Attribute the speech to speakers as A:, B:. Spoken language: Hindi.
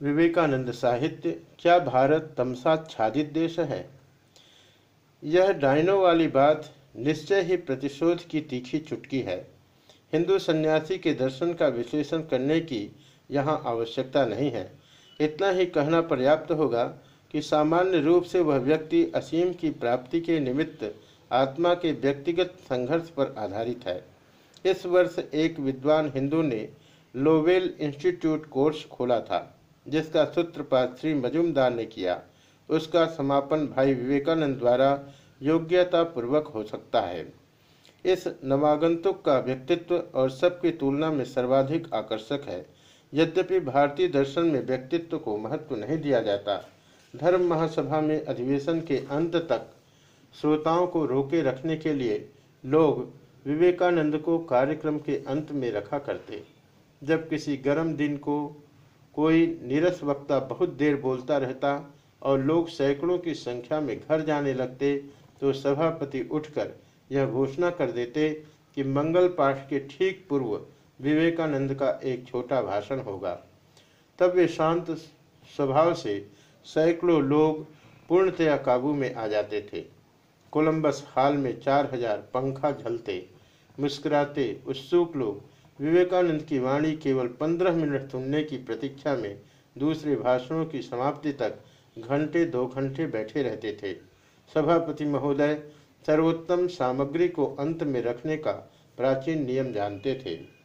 A: विवेकानंद साहित्य, क्या भारत तमसाच्छादित देश है? यह डायनो वाली बात निश्चय ही प्रतिशोध की तीखी चुटकी है। हिंदू सन्यासी के दर्शन का विश्लेषण करने की यहाँ आवश्यकता नहीं है। इतना ही कहना पर्याप्त होगा कि सामान्य रूप से वह व्यक्ति असीम की प्राप्ति के निमित्त आत्मा के व्यक्तिगत संघर्ष पर आधारित है। इस वर्ष एक विद्वान हिंदू ने लोवेल इंस्टीट्यूट कोर्स खोला था। जिसका सूत्रपात श्री मजुमदार ने किया, उसका समापन भाई विवेकानंद द्वारा योग्यता पूर्वक हो सकता है। इस नवागंतुक का व्यक्तित्व और सबकी तुलना में सर्वाधिक आकर्षक है। यद्यपि भारतीय दर्शन में व्यक्तित्व को महत्व नहीं दिया जाता, धर्म महासभा में अधिवेशन के अंत तक श्रोताओं को रोके रखने के लिए लोग विवेकानंद को कार्यक्रम के अंत में रखा करते, जब किसी गर्म दिन को कोई नीरस वक्ता बहुत देर बोलता रहता और लोग सैकड़ों की संख्या में घर जाने लगते तो सभापति उठकर यह घोषणा कर देते कि मंगल पाठ के ठीक पूर्व विवेकानंद का एक छोटा भाषण होगा। तब वे शांत स्वभाव से सैकड़ों लोग पूर्णतया काबू में आ जाते थे। कोलंबस हाल में चार हज़ार पंखा झलते मुस्कुराते, उत्सुक लोग विवेकानंद की वाणी केवल पंद्रह मिनट सुनने की प्रतीक्षा में दूसरे भाषणों की समाप्ति तक घंटे दो घंटे बैठे रहते थे। सभापति महोदय सर्वोत्तम सामग्री को अंत में रखने का प्राचीन नियम जानते थे।